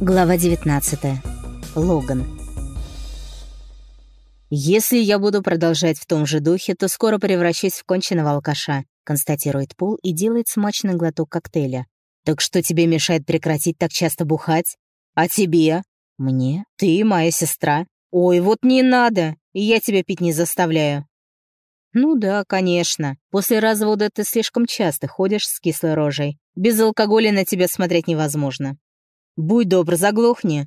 Глава 19. Логан. «Если я буду продолжать в том же духе, то скоро превращусь в конченого алкаша», констатирует Пол и делает смачный глоток коктейля. «Так что тебе мешает прекратить так часто бухать? А тебе? Мне? Ты моя сестра? Ой, вот не надо, и я тебя пить не заставляю». «Ну да, конечно. После развода ты слишком часто ходишь с кислой рожей. Без алкоголя на тебя смотреть невозможно. «Будь добр, заглохни!»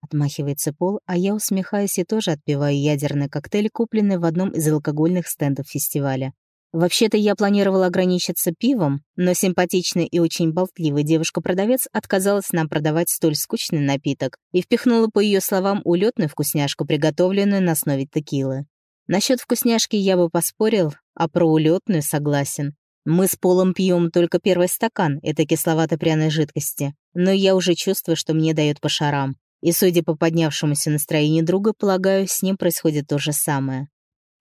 Отмахивается Пол, а я усмехаюсь и тоже отпиваю ядерный коктейль, купленный в одном из алкогольных стендов фестиваля. Вообще-то я планировала ограничиться пивом, но симпатичная и очень болтливая девушка-продавец отказалась нам продавать столь скучный напиток и впихнула, по ее словам, улетную вкусняшку, приготовленную на основе текилы. Насчет вкусняшки я бы поспорил, а про улетную согласен. Мы с Полом пьем только первый стакан этой кисловато-пряной жидкости, но я уже чувствую, что мне дает по шарам. И, судя по поднявшемуся настроению друга, полагаю, с ним происходит то же самое.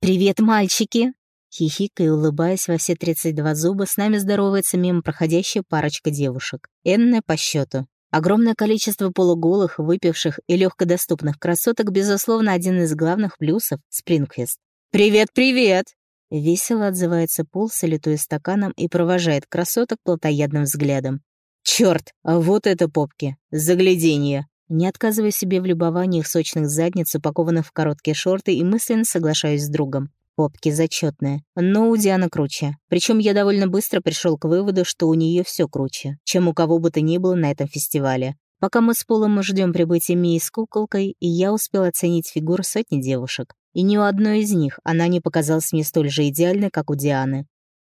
«Привет, мальчики!» Хихикая и улыбаясь во все 32 зуба, с нами здоровается мимо проходящая парочка девушек. Энная по счету. Огромное количество полуголых, выпивших и легкодоступных красоток, безусловно, один из главных плюсов Спрингфест. «Привет, привет!» Весело отзывается Пол, салютуя стаканом и провожает красоток плотоядным взглядом. «Чёрт, а вот это попки! Загляденье!» Не отказывая себе в любовании их сочных задниц, упакованных в короткие шорты, и мысленно соглашаюсь с другом. Попки зачетные, но у Дианы круче. Причем я довольно быстро пришел к выводу, что у нее все круче, чем у кого бы то ни было на этом фестивале. Пока мы с Полом ждем прибытия Мии с куколкой, и я успел оценить фигуры сотни девушек. И ни у одной из них она не показалась мне столь же идеальной, как у Дианы.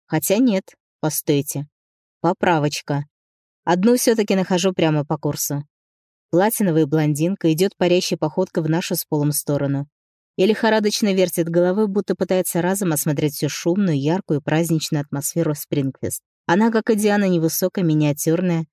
Хотя нет, постойте. Поправочка. Одну все таки нахожу прямо по курсу. Платиновая блондинка идет парящей походкой в нашу с полом сторону. И лихорадочно вертит головой, будто пытается разом осмотреть всю шумную, яркую, праздничную атмосферу Спрингфест. Она, как и Диана, невысокая, миниатюрная,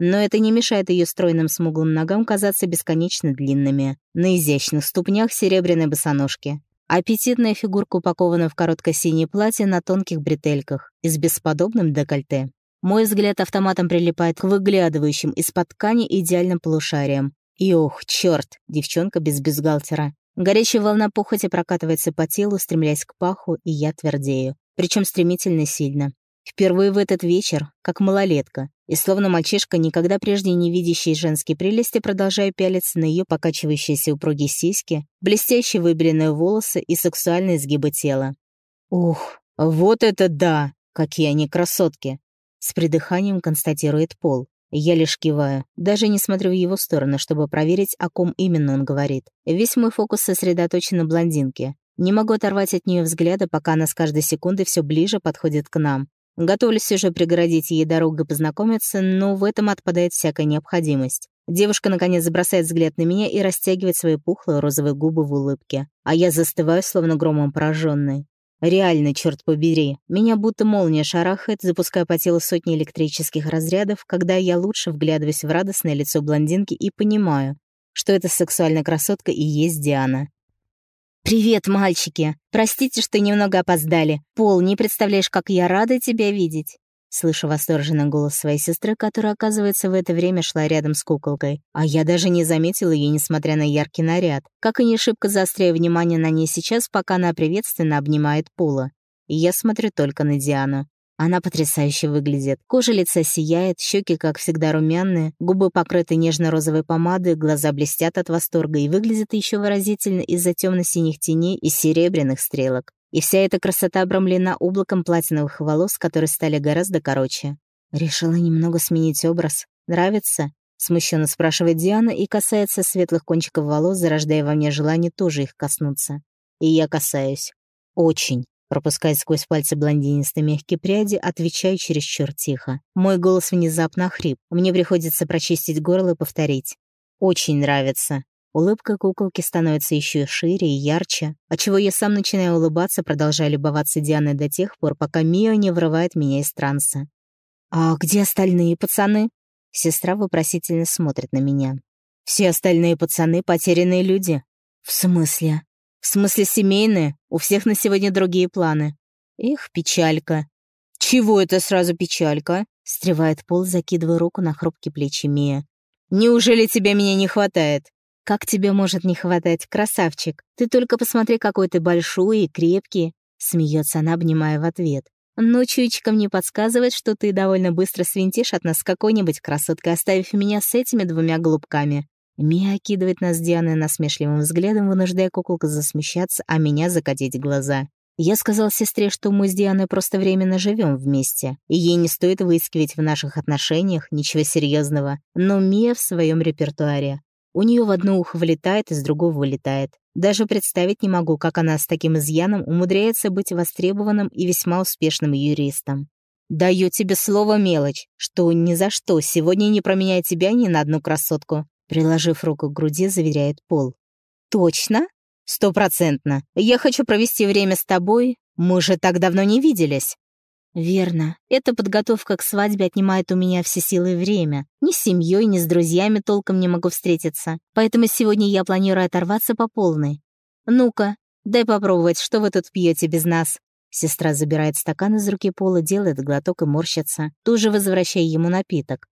но это не мешает ее стройным смуглым ногам казаться бесконечно длинными. На изящных ступнях серебряной босоножки. Аппетитная фигурка упакована в короткое синее платье на тонких бретельках и с бесподобным декольте. Мой взгляд автоматом прилипает к выглядывающим из-под ткани идеальным полушариям. И ох, черт, девчонка без бюстгальтера. Горячая волна похоти прокатывается по телу, стремляясь к паху, и я твердею. Причем стремительно сильно. Впервые в этот вечер, как малолетка, и словно мальчишка, никогда прежде не видящий женские прелести, продолжаю пялиться на ее покачивающиеся упругие сиськи, блестящие выбеленные волосы и сексуальные изгибы тела. «Ух, вот это да! Какие они красотки!» С придыханием констатирует Пол. Я лишь киваю, даже не смотрю в его сторону, чтобы проверить, о ком именно он говорит. Весь мой фокус сосредоточен на блондинке. Не могу оторвать от нее взгляда, пока она с каждой секунды все ближе подходит к нам. Готовлюсь уже преградить ей дорогу и познакомиться, но в этом отпадает всякая необходимость. Девушка, наконец, бросает взгляд на меня и растягивает свои пухлые розовые губы в улыбке. А я застываю, словно громом пораженный. Реально, черт побери, меня будто молния шарахает, запуская по телу сотни электрических разрядов, когда я лучше вглядываюсь в радостное лицо блондинки и понимаю, что эта сексуальная красотка и есть Диана. «Привет, мальчики! Простите, что немного опоздали. Пол, не представляешь, как я рада тебя видеть!» Слышу восторженный голос своей сестры, которая, оказывается, в это время шла рядом с куколкой. А я даже не заметила ее, несмотря на яркий наряд. Как и не шибко заостряю внимание на ней сейчас, пока она приветственно обнимает Пола. И я смотрю только на Диану. Она потрясающе выглядит. Кожа лица сияет, щеки, как всегда, румяные, губы покрыты нежно-розовой помадой, глаза блестят от восторга и выглядят еще выразительно из-за темно-синих теней и серебряных стрелок. И вся эта красота обрамлена облаком платиновых волос, которые стали гораздо короче. Решила немного сменить образ. Нравится? Смущенно спрашивает Диана и касается светлых кончиков волос, зарождая во мне желание тоже их коснуться. И я касаюсь. Очень. Пропуская сквозь пальцы блондинистые мягкие пряди, отвечаю чересчур тихо. Мой голос внезапно хрип. Мне приходится прочистить горло и повторить. «Очень нравится». Улыбка куколки становится еще шире и ярче, отчего я сам начинаю улыбаться, продолжая любоваться Дианой до тех пор, пока Мио не врывает меня из транса. «А где остальные пацаны?» Сестра вопросительно смотрит на меня. «Все остальные пацаны — потерянные люди». «В смысле?» В смысле семейные? У всех на сегодня другие планы. Эх, печалька. Чего это сразу печалька? Стревает Пол, закидывая руку на хрупкие плечи Мия. Неужели тебе меня не хватает?» «Как тебе может не хватать, красавчик? Ты только посмотри, какой ты большой и крепкий!» Смеется она, обнимая в ответ. «Но чуечка мне подсказывает, что ты довольно быстро свинтишь от нас какой-нибудь красоткой, оставив меня с этими двумя голубками». Мия окидывает нас с Дианой насмешливым взглядом, вынуждая куколку засмущаться, а меня закатить глаза. Я сказал сестре, что мы с Дианой просто временно живем вместе, и ей не стоит выискивать в наших отношениях ничего серьезного. Но Мия в своем репертуаре. У нее в одно ухо влетает, из другого вылетает. Даже представить не могу, как она с таким изъяном умудряется быть востребованным и весьма успешным юристом. «Даю тебе слово, мелочь, что ни за что сегодня не променяю тебя ни на одну красотку», приложив руку к груди, заверяет Пол. «Точно?» «Стопроцентно. Я хочу провести время с тобой. Мы же так давно не виделись». «Верно. Эта подготовка к свадьбе отнимает у меня все силы и время. Ни с семьей, ни с друзьями толком не могу встретиться. Поэтому сегодня я планирую оторваться по полной. Ну-ка, дай попробовать, что вы тут пьете без нас». Сестра забирает стакан из руки Пола, делает глоток и морщится, тоже возвращая ему напиток.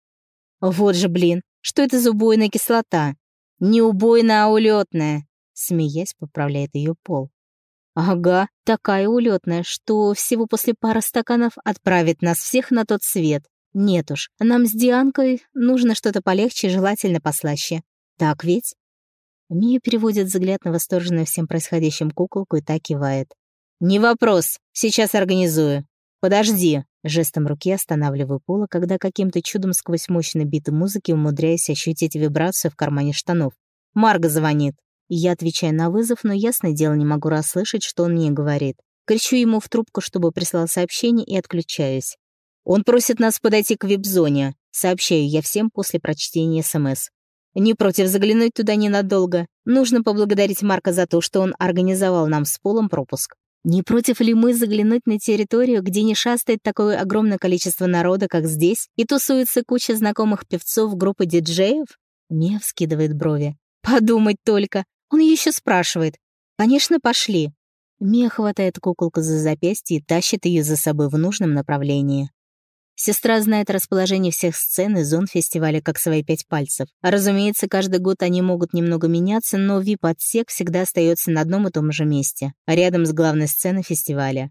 «Вот же, блин, что это за убойная кислота? Не убойная, а улетная!» Смеясь, поправляет ее Пол. Ага, такая улетная, что всего после пары стаканов отправит нас всех на тот свет. Нет уж, нам с Дианкой нужно что-то полегче, желательно послаще. Так ведь? Мия переводит взгляд на восторженную всем происходящим куколку и так кивает. «Не вопрос, сейчас организую. Подожди!» Жестом руки останавливаю Пола, когда каким-то чудом сквозь мощный бит музыки умудряюсь ощутить вибрацию в кармане штанов. Марга звонит. Я отвечаю на вызов, но ясное дело не могу расслышать, что он мне говорит. Кричу ему в трубку, чтобы прислал сообщение, и отключаюсь. Он просит нас подойти к вип-зоне. Сообщаю я всем после прочтения СМС. Не против заглянуть туда ненадолго. Нужно поблагодарить Марка за то, что он организовал нам с Полом пропуск. Не против ли мы заглянуть на территорию, где не шастает такое огромное количество народа, как здесь, и тусуется куча знакомых певцов группы диджеев? Мия вскидывает брови. Подумать только, он еще спрашивает. Конечно, пошли. Мия хватает куколку за запястье и тащит ее за собой в нужном направлении. Сестра знает расположение всех сцен и зон фестиваля как свои пять пальцев. Разумеется, каждый год они могут немного меняться, но VIP-отсек всегда остается на одном и том же месте, рядом с главной сценой фестиваля.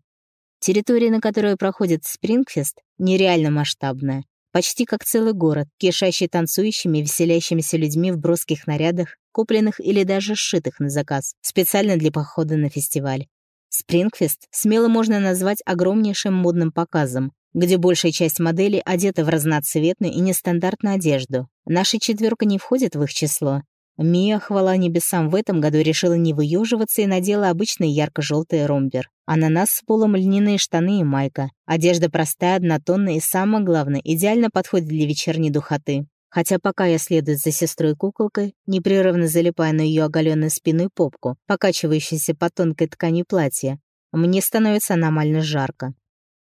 Территория, на которой проходит Спрингфест, нереально масштабная. Почти как целый город, кишащий танцующими и веселящимися людьми в броских нарядах, купленных или даже сшитых на заказ, специально для похода на фестиваль. Спрингфест смело можно назвать огромнейшим модным показом, где большая часть моделей одета в разноцветную и нестандартную одежду. Наша четверка не входит в их число, Мия, хвала небесам, в этом году решила не выёживаться и надела обычный ярко-желтый ромбер. А на нас с полом льняные штаны и майка. Одежда простая, однотонная и, самое главное, идеально подходит для вечерней духоты. Хотя пока я следую за сестрой-куколкой, непрерывно залипая на ее оголенную спину и попку, покачивающейся по тонкой ткани платья, мне становится аномально жарко.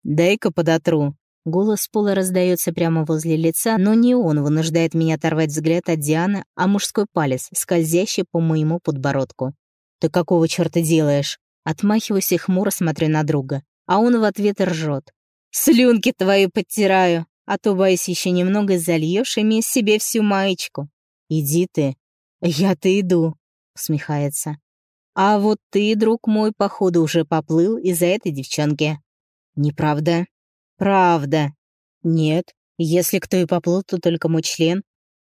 «Дай-ка подотру», Голос Пола раздается прямо возле лица, но не он вынуждает меня оторвать взгляд от Дианы, а мужской палец, скользящий по моему подбородку. «Ты какого черта делаешь?» Отмахиваюсь и хмуро смотрю на друга, а он в ответ ржет. «Слюнки твои подтираю, а то, боюсь, еще немного зальешь ими себе всю маечку». «Иди ты». «Я-то иду», — усмехается. «А вот ты, друг мой, походу уже поплыл из-за этой девчонки». «Неправда», «Правда». «Нет. Если кто и поплыл, то только мой член».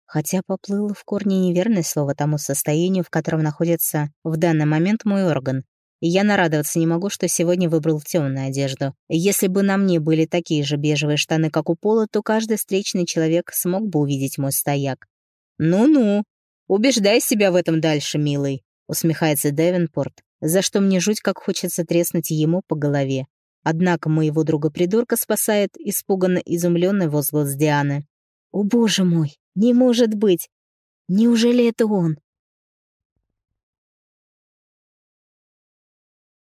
Хотя поплыл в корне неверное слово тому состоянию, в котором находится в данный момент мой орган. Я нарадоваться не могу, что сегодня выбрал темную одежду. Если бы на мне были такие же бежевые штаны, как у Пола, то каждый встречный человек смог бы увидеть мой стояк. «Ну-ну, убеждай себя в этом дальше, милый», — усмехается Девинпорт, за что мне жуть как хочется треснуть ему по голове. Однако моего друга-придурка спасает испуганно изумленный возглас Дианы. «О, боже мой! Не может быть! Неужели это он?»